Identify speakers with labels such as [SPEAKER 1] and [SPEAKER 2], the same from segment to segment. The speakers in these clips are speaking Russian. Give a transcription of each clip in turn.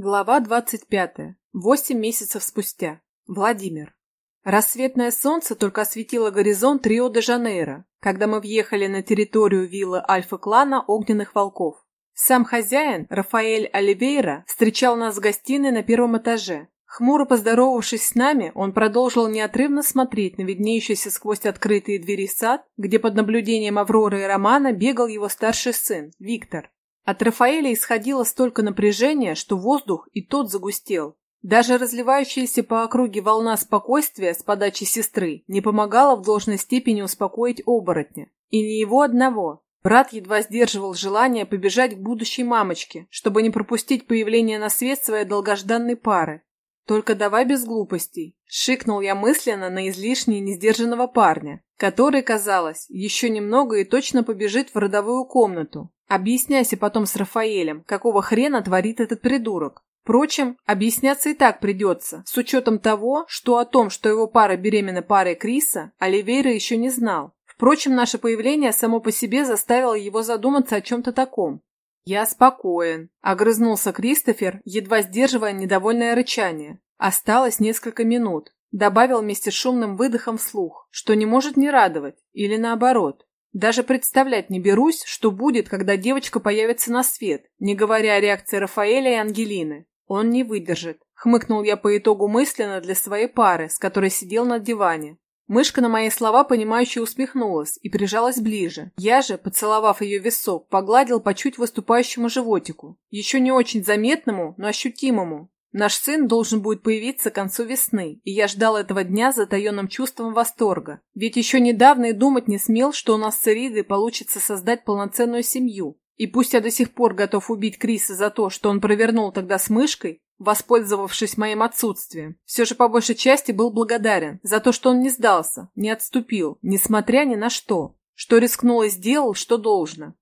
[SPEAKER 1] Глава 25. Восемь месяцев спустя. Владимир. Рассветное солнце только осветило горизонт Рио-де-Жанейро, когда мы въехали на территорию виллы Альфа-клана Огненных Волков. Сам хозяин, Рафаэль Оливейра, встречал нас в гостиной на первом этаже. Хмуро поздоровавшись с нами, он продолжил неотрывно смотреть на виднеющийся сквозь открытые двери сад, где под наблюдением Авроры и Романа бегал его старший сын, Виктор. От Рафаэля исходило столько напряжения, что воздух и тот загустел. Даже разливающаяся по округе волна спокойствия с подачи сестры не помогала в должной степени успокоить оборотня. И не его одного. Брат едва сдерживал желание побежать к будущей мамочке, чтобы не пропустить появление на свет своей долгожданной пары. «Только давай без глупостей», — шикнул я мысленно на излишне несдержанного парня, который, казалось, еще немного и точно побежит в родовую комнату, Объясняйся потом с Рафаэлем, какого хрена творит этот придурок. Впрочем, объясняться и так придется, с учетом того, что о том, что его пара беременна парой Криса, Оливейра еще не знал. Впрочем, наше появление само по себе заставило его задуматься о чем-то таком. «Я спокоен», — огрызнулся Кристофер, едва сдерживая недовольное рычание. Осталось несколько минут. Добавил вместе с шумным выдохом вслух, что не может не радовать, или наоборот. Даже представлять не берусь, что будет, когда девочка появится на свет, не говоря о реакции Рафаэля и Ангелины. Он не выдержит. Хмыкнул я по итогу мысленно для своей пары, с которой сидел на диване. Мышка на мои слова понимающе усмехнулась и прижалась ближе. Я же, поцеловав ее висок, погладил по чуть выступающему животику. Еще не очень заметному, но ощутимому. Наш сын должен будет появиться к концу весны, и я ждал этого дня с затаенным чувством восторга. Ведь еще недавно и думать не смел, что у нас с Иридой получится создать полноценную семью. И пусть я до сих пор готов убить Криса за то, что он провернул тогда с мышкой, воспользовавшись моим отсутствием, все же по большей части был благодарен за то, что он не сдался, не отступил, несмотря ни на что, что рискнул и сделал, что должно.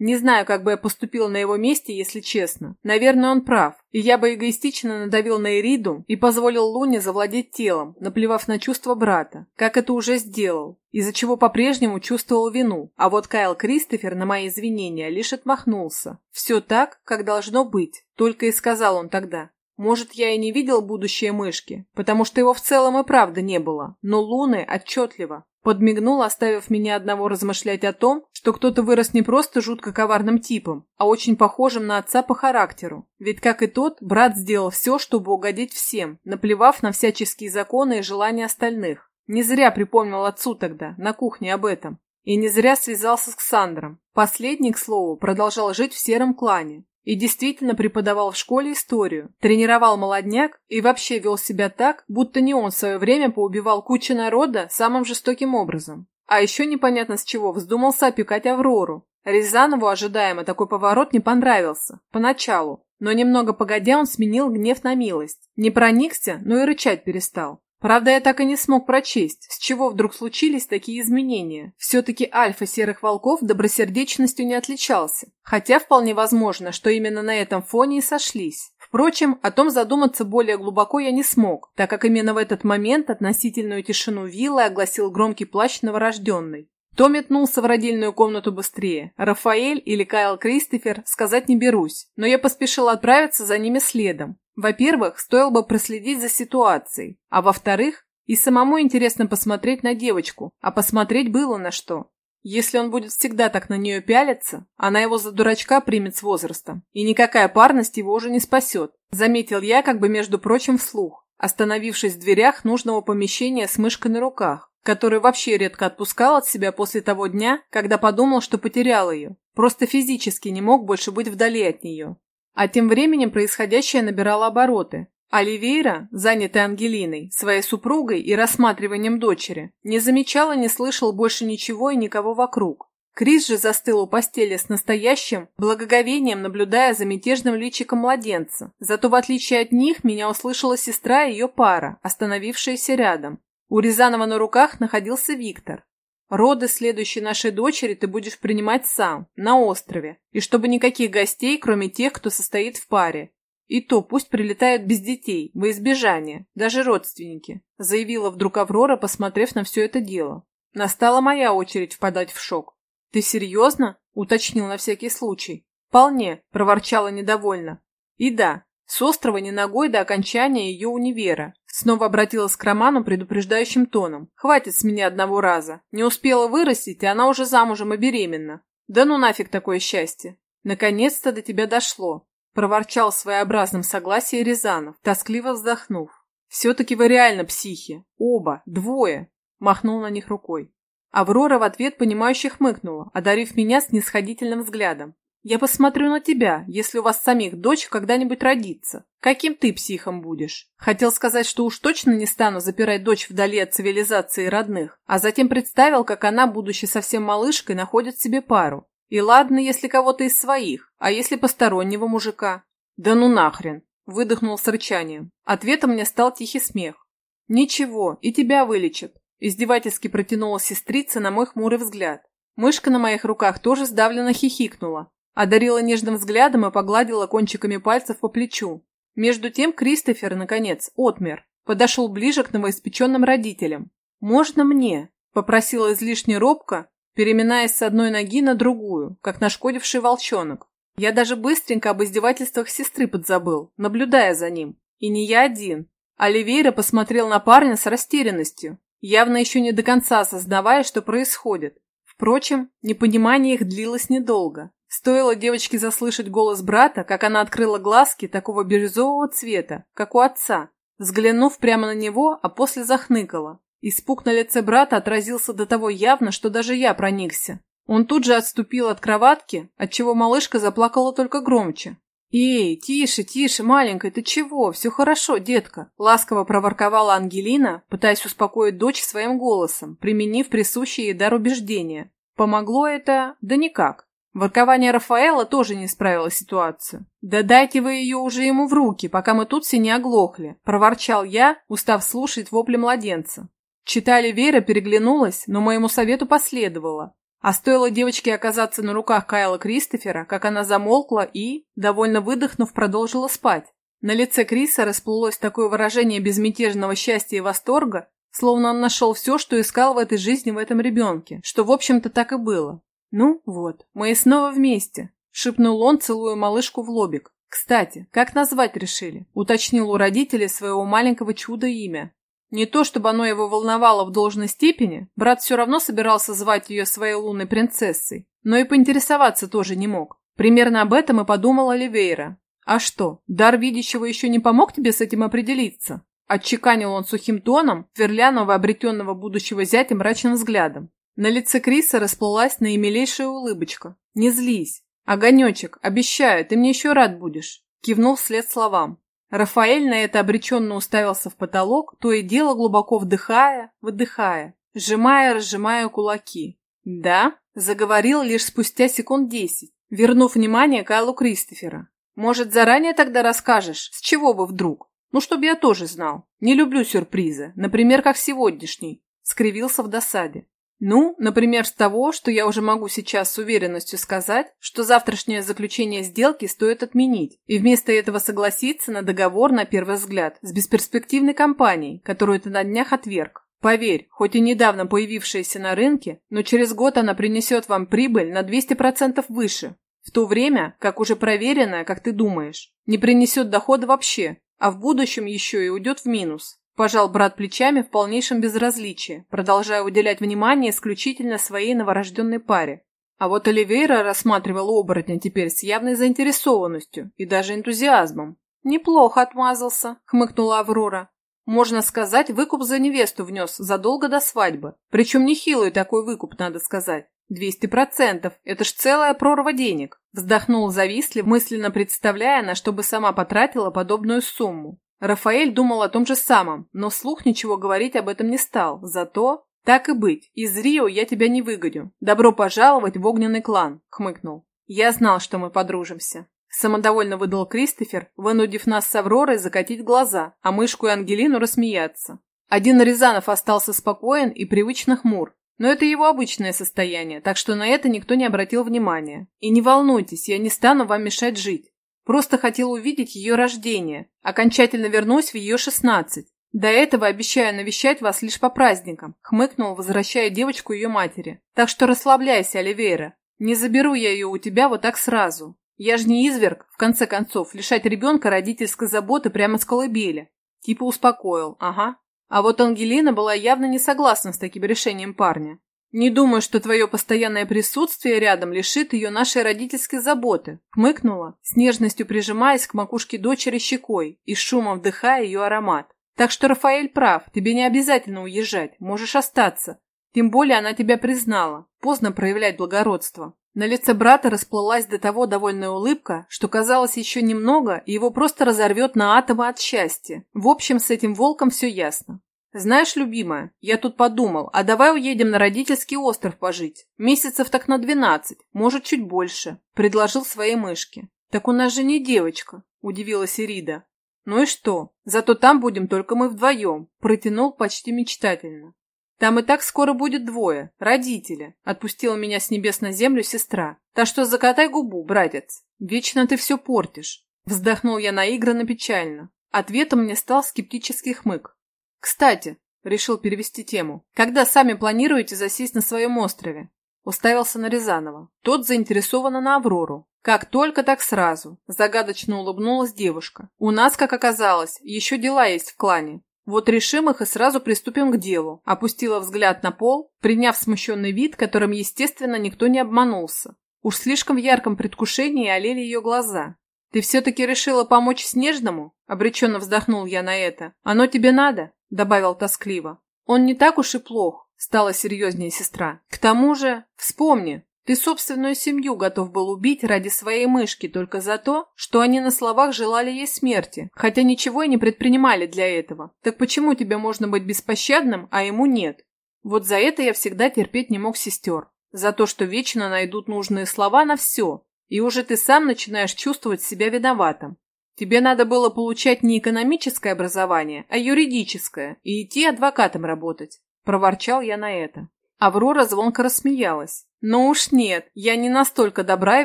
[SPEAKER 1] Не знаю, как бы я поступила на его месте, если честно. Наверное, он прав. И я бы эгоистично надавил на Эриду и позволил Луне завладеть телом, наплевав на чувства брата, как это уже сделал, из-за чего по-прежнему чувствовал вину. А вот Кайл Кристофер на мои извинения лишь отмахнулся. Все так, как должно быть, только и сказал он тогда. Может, я и не видел будущее мышки, потому что его в целом и правда не было, но Луны отчетливо. Подмигнул, оставив меня одного размышлять о том, что кто-то вырос не просто жутко коварным типом, а очень похожим на отца по характеру. Ведь, как и тот, брат сделал все, чтобы угодить всем, наплевав на всяческие законы и желания остальных. Не зря припомнил отцу тогда, на кухне об этом. И не зря связался с Ксандром. Последний, к слову, продолжал жить в сером клане, и действительно преподавал в школе историю, тренировал молодняк и вообще вел себя так, будто не он в свое время поубивал кучу народа самым жестоким образом. А еще непонятно с чего вздумался опекать Аврору. Рязанову ожидаемо такой поворот не понравился. Поначалу. Но немного погодя он сменил гнев на милость. Не проникся, но и рычать перестал. Правда, я так и не смог прочесть, с чего вдруг случились такие изменения. Все-таки альфа серых волков добросердечностью не отличался, хотя вполне возможно, что именно на этом фоне и сошлись. Впрочем, о том задуматься более глубоко я не смог, так как именно в этот момент относительную тишину виллы огласил громкий плач новорожденной. Кто метнулся в родильную комнату быстрее, Рафаэль или Кайл Кристофер, сказать не берусь, но я поспешил отправиться за ними следом. Во-первых, стоило бы проследить за ситуацией, а во-вторых, и самому интересно посмотреть на девочку, а посмотреть было на что. Если он будет всегда так на нее пялиться, она его за дурачка примет с возрастом, и никакая парность его уже не спасет, заметил я как бы между прочим вслух, остановившись в дверях нужного помещения с мышкой на руках, который вообще редко отпускал от себя после того дня, когда подумал, что потерял ее. Просто физически не мог больше быть вдали от нее. А тем временем происходящее набирало обороты. Оливейра, занятый Ангелиной, своей супругой и рассматриванием дочери, не замечал и не слышал больше ничего и никого вокруг. Крис же застыл у постели с настоящим благоговением, наблюдая за мятежным личиком младенца. Зато, в отличие от них, меня услышала сестра и ее пара, остановившаяся рядом. У Рязанова на руках находился Виктор. Роды следующей нашей дочери ты будешь принимать сам, на острове, и чтобы никаких гостей, кроме тех, кто состоит в паре. И то пусть прилетают без детей, во избежание, даже родственники», заявила вдруг Аврора, посмотрев на все это дело. Настала моя очередь впадать в шок. «Ты серьезно?» – уточнил на всякий случай. «Вполне», – проворчала недовольно. «И да, С острова не ногой до окончания ее универа. Снова обратилась к Роману предупреждающим тоном. «Хватит с меня одного раза. Не успела вырастить, и она уже замужем и беременна. Да ну нафиг такое счастье. Наконец-то до тебя дошло», – проворчал своеобразным согласием Рязанов, тоскливо вздохнув. «Все-таки вы реально психи. Оба. Двое», – махнул на них рукой. Аврора в ответ понимающе хмыкнула, одарив меня снисходительным взглядом. Я посмотрю на тебя, если у вас самих дочь когда-нибудь родится. Каким ты психом будешь? Хотел сказать, что уж точно не стану запирать дочь вдали от цивилизации родных, а затем представил, как она, будучи совсем малышкой, находит себе пару. И ладно, если кого-то из своих, а если постороннего мужика? Да ну нахрен! Выдохнул с рычанием. Ответом мне стал тихий смех. Ничего, и тебя вылечат. Издевательски протянула сестрица на мой хмурый взгляд. Мышка на моих руках тоже сдавленно хихикнула, Одарила нежным взглядом и погладила кончиками пальцев по плечу. Между тем Кристофер, наконец, отмер. Подошел ближе к новоиспеченным родителям. «Можно мне?» – попросила излишне робко, переминаясь с одной ноги на другую, как нашкодивший волчонок. Я даже быстренько об издевательствах сестры подзабыл, наблюдая за ним. И не я один. Оливейра посмотрел на парня с растерянностью, явно еще не до конца осознавая, что происходит. Впрочем, непонимание их длилось недолго. Стоило девочке заслышать голос брата, как она открыла глазки такого бирюзового цвета, как у отца, взглянув прямо на него, а после захныкала. Испуг на лице брата отразился до того явно, что даже я проникся. Он тут же отступил от кроватки, отчего малышка заплакала только громче. «Эй, тише, тише, маленькая, ты чего? Все хорошо, детка!» Ласково проворковала Ангелина, пытаясь успокоить дочь своим голосом, применив присущий ей дар убеждения. Помогло это? Да никак. Воркование Рафаэла тоже не исправило ситуацию. «Да дайте вы ее уже ему в руки, пока мы тут все не оглохли», – проворчал я, устав слушать вопли младенца. Читали Вера переглянулась, но моему совету последовала. А стоило девочке оказаться на руках Кайла Кристофера, как она замолкла и, довольно выдохнув, продолжила спать. На лице Криса расплылось такое выражение безмятежного счастья и восторга, словно он нашел все, что искал в этой жизни в этом ребенке, что, в общем-то, так и было. «Ну вот, мы и снова вместе», – шепнул он, целуя малышку в лобик. «Кстати, как назвать решили?» – уточнил у родителей своего маленького чуда имя. Не то, чтобы оно его волновало в должной степени, брат все равно собирался звать ее своей лунной принцессой, но и поинтересоваться тоже не мог. Примерно об этом и подумал Оливейра. «А что, дар видящего еще не помог тебе с этим определиться?» Отчеканил он сухим тоном, сверля обретенного будущего зятя мрачным взглядом. На лице Криса расплылась наимилейшая улыбочка. «Не злись. Огонечек, обещаю, ты мне еще рад будешь», – кивнул вслед словам. Рафаэль на это обреченно уставился в потолок, то и дело глубоко вдыхая, выдыхая, сжимая, разжимая кулаки. «Да?» – заговорил лишь спустя секунд десять, вернув внимание Кайлу Кристофера. «Может, заранее тогда расскажешь, с чего бы вдруг? Ну, чтобы я тоже знал. Не люблю сюрпризы, например, как сегодняшний», – скривился в досаде. Ну, например, с того, что я уже могу сейчас с уверенностью сказать, что завтрашнее заключение сделки стоит отменить, и вместо этого согласиться на договор, на первый взгляд, с бесперспективной компанией, которую ты на днях отверг. Поверь, хоть и недавно появившаяся на рынке, но через год она принесет вам прибыль на 200% выше, в то время, как уже проверенная, как ты думаешь, не принесет дохода вообще, а в будущем еще и уйдет в минус. Пожал брат плечами в полнейшем безразличии, продолжая уделять внимание исключительно своей новорожденной паре. А вот Оливейра рассматривал оборотня теперь с явной заинтересованностью и даже энтузиазмом. «Неплохо отмазался», — хмыкнула Аврора. «Можно сказать, выкуп за невесту внес задолго до свадьбы. Причем нехилый такой выкуп, надо сказать. «Двести процентов! Это ж целая прорва денег!» Вздохнул завистливо, мысленно представляя, на что бы сама потратила подобную сумму. Рафаэль думал о том же самом, но вслух ничего говорить об этом не стал. Зато... «Так и быть, из Рио я тебя не выгоню. Добро пожаловать в огненный клан», — хмыкнул. «Я знал, что мы подружимся». Самодовольно выдал Кристофер, вынудив нас с Авророй закатить глаза, а мышку и Ангелину рассмеяться. Один Рязанов остался спокоен и привычно хмур, но это его обычное состояние, так что на это никто не обратил внимания. И не волнуйтесь, я не стану вам мешать жить. Просто хотел увидеть ее рождение. Окончательно вернусь в ее шестнадцать. До этого обещаю навещать вас лишь по праздникам», — хмыкнул, возвращая девочку ее матери. «Так что расслабляйся, Оливейра. Не заберу я ее у тебя вот так сразу. Я же не изверг, в конце концов, лишать ребенка родительской заботы прямо с колыбели. Типа успокоил, ага. А вот Ангелина была явно не согласна с таким решением парня. «Не думаю, что твое постоянное присутствие рядом лишит ее нашей родительской заботы», хмыкнула, с нежностью прижимаясь к макушке дочери щекой и шумом вдыхая ее аромат. «Так что Рафаэль прав, тебе не обязательно уезжать, можешь остаться. Тем более она тебя признала, поздно проявлять благородство». На лице брата расплылась до того довольная улыбка, что казалось еще немного, и его просто разорвет на атомы от счастья. В общем, с этим волком все ясно. «Знаешь, любимая, я тут подумал, а давай уедем на родительский остров пожить. Месяцев так на двенадцать, может, чуть больше», – предложил своей мышке. «Так у нас же не девочка», – удивилась Ирида. «Ну и что? Зато там будем только мы вдвоем», – протянул почти мечтательно. «Там и так скоро будет двое, родители», – отпустила меня с небес на землю сестра. «Так что закатай губу, братец. Вечно ты все портишь». Вздохнул я наигранно печально. Ответом мне стал скептический хмык. «Кстати», — решил перевести тему, — «когда сами планируете засесть на своем острове?» Уставился на Рязанова. Тот заинтересованно на Аврору. «Как только, так сразу», – загадочно улыбнулась девушка. «У нас, как оказалось, еще дела есть в клане. Вот решим их и сразу приступим к делу», – опустила взгляд на пол, приняв смущенный вид, которым, естественно, никто не обманулся. Уж слишком в ярком предвкушении олели ее глаза. «Ты все-таки решила помочь Снежному?» – обреченно вздохнул я на это. «Оно тебе надо?» – добавил тоскливо. «Он не так уж и плох», – стала серьезнее сестра. «К тому же, вспомни, ты собственную семью готов был убить ради своей мышки только за то, что они на словах желали ей смерти, хотя ничего и не предпринимали для этого. Так почему тебе можно быть беспощадным, а ему нет? Вот за это я всегда терпеть не мог сестер. За то, что вечно найдут нужные слова на все, и уже ты сам начинаешь чувствовать себя виноватым. Тебе надо было получать не экономическое образование, а юридическое, и идти адвокатом работать. Проворчал я на это. Аврора звонко рассмеялась. «Ну уж нет, я не настолько добра и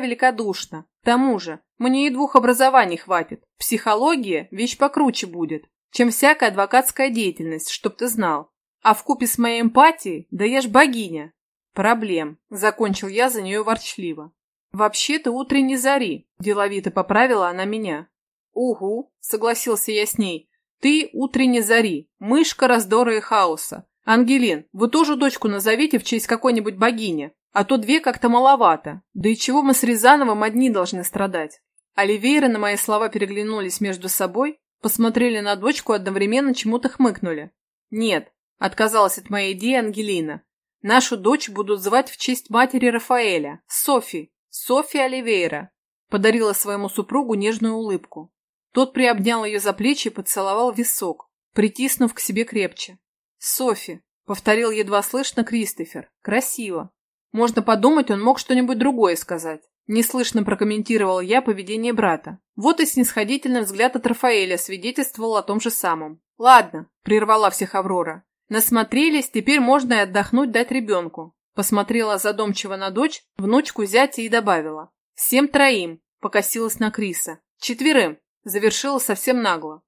[SPEAKER 1] великодушна. К тому же, мне и двух образований хватит. Психология – вещь покруче будет, чем всякая адвокатская деятельность, чтоб ты знал. А в купе с моей эмпатией, да я ж богиня. Проблем. Закончил я за нее ворчливо. Вообще-то утренней зари, деловито поправила она меня. «Угу», — согласился я с ней. «Ты утренней зари, мышка раздора и хаоса. Ангелин, вы тоже дочку назовите в честь какой-нибудь богини, а то две как-то маловато. Да и чего мы с Рязановым одни должны страдать?» Оливейры на мои слова переглянулись между собой, посмотрели на дочку одновременно чему-то хмыкнули. «Нет», — отказалась от моей идеи Ангелина. «Нашу дочь будут звать в честь матери Рафаэля, Софи, Софи Оливейра», подарила своему супругу нежную улыбку. Тот приобнял ее за плечи и поцеловал висок, притиснув к себе крепче. «Софи», — повторил едва слышно Кристофер, — «красиво». Можно подумать, он мог что-нибудь другое сказать. Неслышно прокомментировал я поведение брата. Вот и снисходительный взгляд от Рафаэля свидетельствовал о том же самом. «Ладно», — прервала всех Аврора. «Насмотрелись, теперь можно и отдохнуть дать ребенку». Посмотрела задумчиво на дочь, внучку зятя и добавила. «Всем троим», — покосилась на Криса. «Четверым», завершила совсем нагло.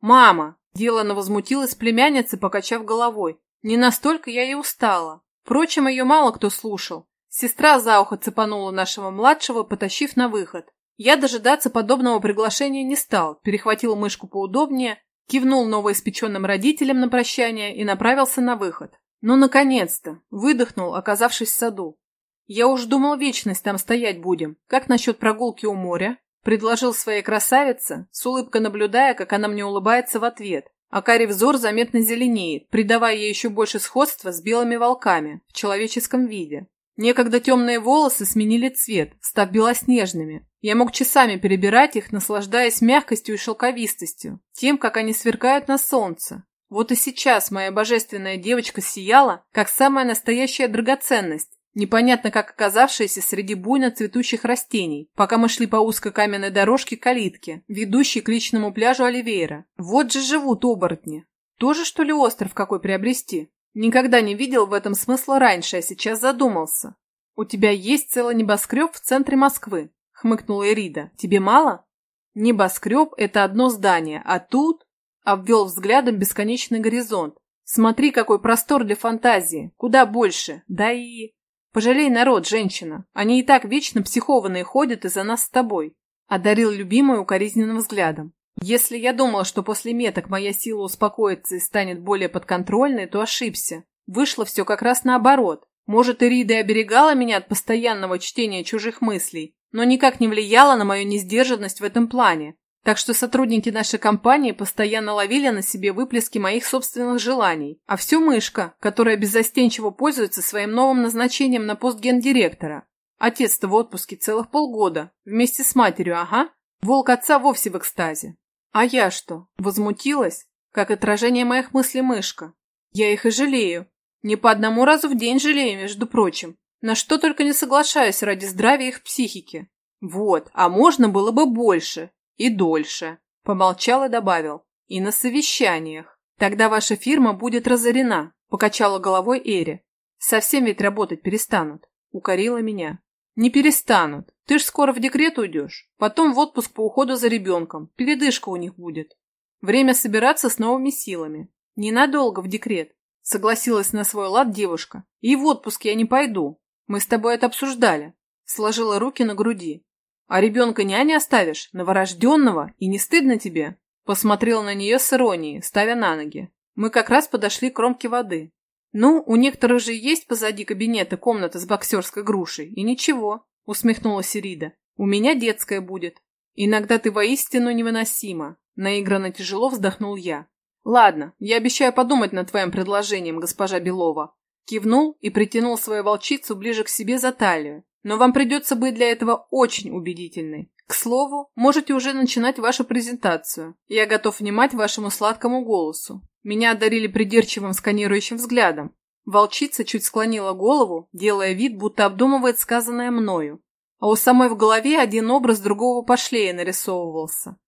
[SPEAKER 1] «Мама!» – делано возмутилась племянница, покачав головой. «Не настолько я и устала». Впрочем, ее мало кто слушал. Сестра за ухо цепанула нашего младшего, потащив на выход. Я дожидаться подобного приглашения не стал, перехватил мышку поудобнее, кивнул новоиспеченным родителям на прощание и направился на выход. Ну, наконец-то! Выдохнул, оказавшись в саду. Я уж думал, вечность там стоять будем. Как насчет прогулки у моря? Предложил своей красавице, с улыбкой наблюдая, как она мне улыбается в ответ, а карий взор заметно зеленеет, придавая ей еще больше сходства с белыми волками в человеческом виде. Некогда темные волосы сменили цвет, став белоснежными. Я мог часами перебирать их, наслаждаясь мягкостью и шелковистостью, тем, как они сверкают на солнце. Вот и сейчас моя божественная девочка сияла, как самая настоящая драгоценность, непонятно как оказавшиеся среди буйно цветущих растений, пока мы шли по узкой каменной дорожке калитки, ведущей к личному пляжу Оливейра. Вот же живут оборотни. Тоже, что ли, остров какой приобрести? Никогда не видел в этом смысла раньше, а сейчас задумался. «У тебя есть целый небоскреб в центре Москвы», — хмыкнула Эрида. «Тебе мало?» «Небоскреб — это одно здание, а тут...» — обвел взглядом бесконечный горизонт. «Смотри, какой простор для фантазии! Куда больше! Да и...» Пожалей народ, женщина. Они и так вечно психованные ходят из-за нас с тобой. Одарил любимую укоризненным взглядом. Если я думала, что после меток моя сила успокоится и станет более подконтрольной, то ошибся. Вышло все как раз наоборот. Может, Ирида и оберегала меня от постоянного чтения чужих мыслей, но никак не влияла на мою несдержанность в этом плане. Так что сотрудники нашей компании постоянно ловили на себе выплески моих собственных желаний. А все мышка, которая беззастенчиво пользуется своим новым назначением на пост гендиректора. Отец-то в отпуске целых полгода, вместе с матерью, ага. Волк отца вовсе в экстазе. А я что, возмутилась? Как отражение моих мыслей мышка. Я их и жалею. Не по одному разу в день жалею, между прочим. На что только не соглашаюсь ради здравия их психики. Вот, а можно было бы больше. И дольше. Помолчал и добавил. И на совещаниях. Тогда ваша фирма будет разорена, покачала головой Эри. Совсем ведь работать перестанут. Укорила меня. Не перестанут. Ты ж скоро в декрет уйдешь. Потом в отпуск по уходу за ребенком. Передышка у них будет. Время собираться с новыми силами. Ненадолго в декрет. Согласилась на свой лад девушка. И в отпуск я не пойду. Мы с тобой это обсуждали. Сложила руки на груди. А ребенка няне оставишь? Новорожденного? И не стыдно тебе? Посмотрел на нее с иронией, ставя на ноги. Мы как раз подошли к кромке воды. Ну, у некоторых же есть позади кабинета комната с боксерской грушей. И ничего, усмехнулась Ирида. У меня детская будет. Иногда ты воистину невыносима. Наигранно тяжело вздохнул я. Ладно, я обещаю подумать над твоим предложением, госпожа Белова. Кивнул и притянул свою волчицу ближе к себе за талию. Но вам придется быть для этого очень убедительной. К слову, можете уже начинать вашу презентацию. Я готов внимать вашему сладкому голосу. Меня одарили придирчивым сканирующим взглядом. Волчица чуть склонила голову, делая вид, будто обдумывает сказанное мною. А у самой в голове один образ другого пошлее нарисовывался.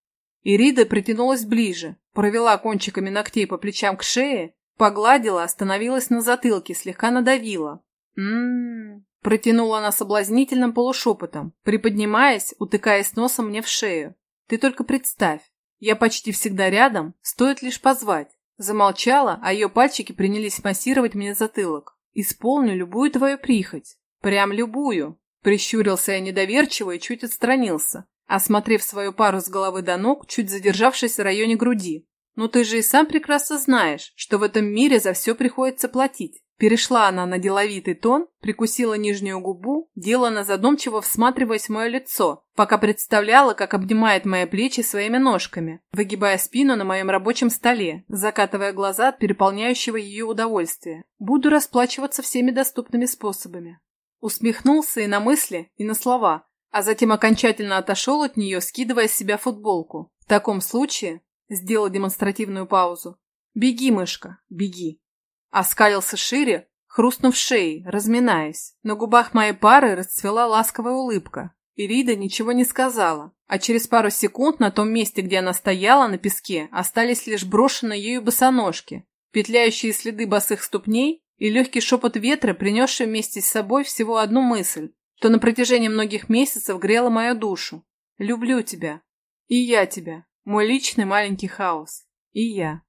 [SPEAKER 1] Ирида притянулась ближе, провела кончиками ногтей по плечам к шее Погладила, остановилась на затылке, слегка надавила. «М-м-м», протянула она соблазнительным полушепотом, приподнимаясь, утыкаясь носом мне в шею. «Ты только представь, я почти всегда рядом, стоит лишь позвать». Замолчала, а ее пальчики принялись массировать мне затылок. «Исполню любую твою прихоть». «Прям любую», — прищурился я недоверчиво и чуть отстранился, осмотрев свою пару с головы до ног, чуть задержавшись в районе груди. «Но ты же и сам прекрасно знаешь, что в этом мире за все приходится платить». Перешла она на деловитый тон, прикусила нижнюю губу, делано задумчиво всматриваясь в мое лицо, пока представляла, как обнимает мои плечи своими ножками, выгибая спину на моем рабочем столе, закатывая глаза от переполняющего ее удовольствия. Буду расплачиваться всеми доступными способами. Усмехнулся и на мысли, и на слова, а затем окончательно отошел от нее, скидывая с себя футболку. В таком случае Сделал демонстративную паузу. «Беги, мышка, беги!» Оскалился шире, хрустнув шеей, разминаясь. На губах моей пары расцвела ласковая улыбка. Ирида ничего не сказала, а через пару секунд на том месте, где она стояла на песке, остались лишь брошенные ею босоножки, петляющие следы босых ступней и легкий шепот ветра, принесший вместе с собой всего одну мысль, что на протяжении многих месяцев грела мою душу. «Люблю тебя. И я тебя. Мой личный маленький хаос. И я.